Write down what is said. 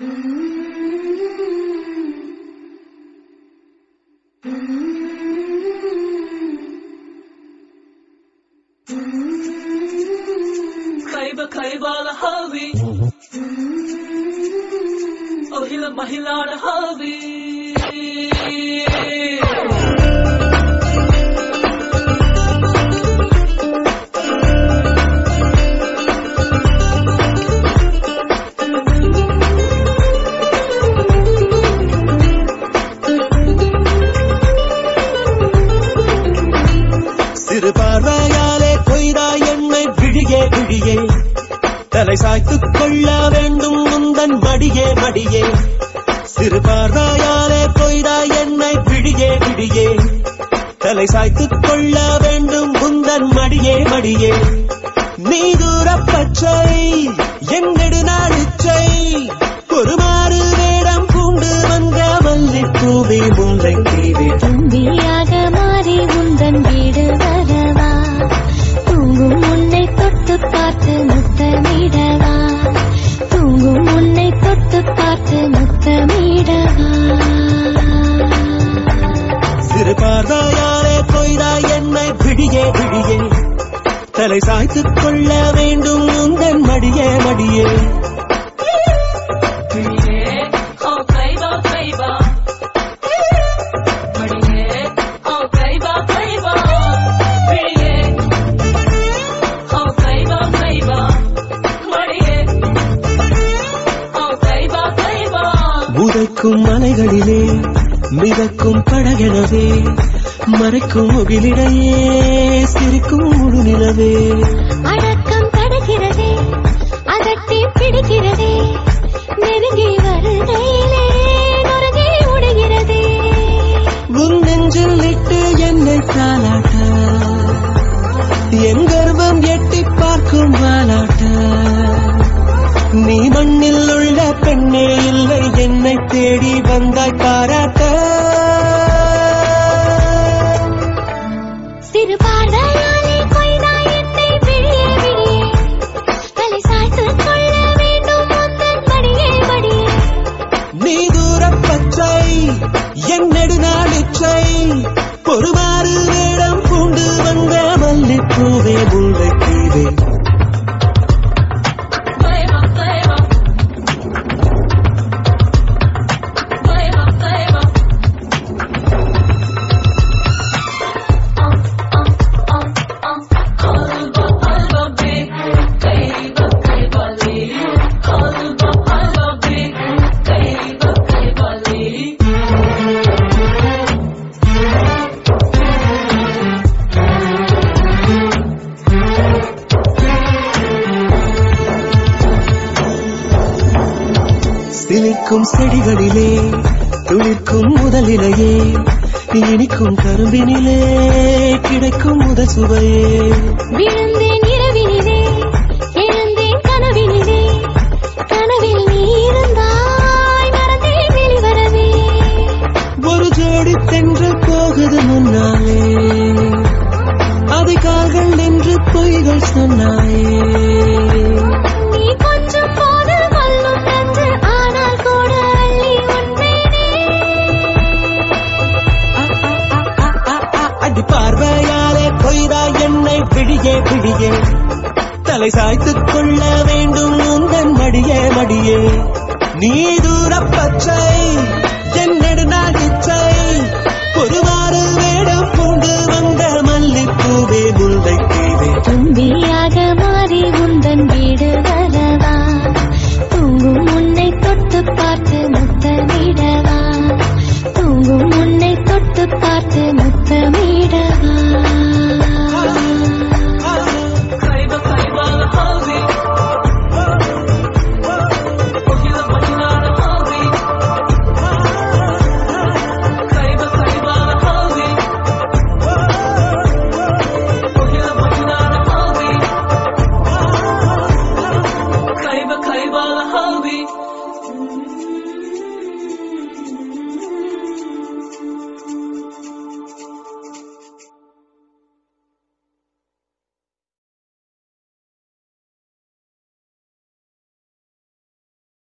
Kaiba kaiba la havi Ohila mahila la havi சிறு பார்வையாலே கொய்தாய் என்னை விழியே விழியே. தலை சாய்த்துக் கொள்ள வேண்டும் முந்தன் மடியே மடியே. சிறு பார்வையாலே கொய்தாய் என்னை விழியே விழியே. தலை சாய்த்துக் கொள்ள வேண்டும் முந்தன் மடியே மடியே. தலை சாய்த்துக் கொள்ள வேண்டும் உந்தன் மடியே மடியே உதைக்கும் மலைகளிலே மிதக்கும் படகெனவே மறைக்கும் முகிலிடையே சிரிக்கும் முழு நிலவே அடக்கம் தடுக்கிறதே அதட்டி பிடிக்கிறதே நெருங்கி வருகையிலே நொறுங்கி உடைகிறதே. உன் நெஞ்சில் இட்டு என்னை தாளாட்ட. என் கர்வம் எட்டி பார்க்கும் வாலாட்ட நீ மண்ணில் உள்ள பெண்ணே இல்லை என்னை தேடி வந்தாய் பாராட்ட bullet TV சிலிக்கும் செடிகளிலே துளிர்க்கும் முதலிலையே இனிக்கும் கரும்பினிலே கிடைக்கும் முதல் சுவையே. கிழியே. தலை சாய்த்துக் கொள்ள வேண்டும் உந்தன் மடியே மடியே. நீ தூரப் பச்சை என் நெடுநாளிச்சை ஒருவாறு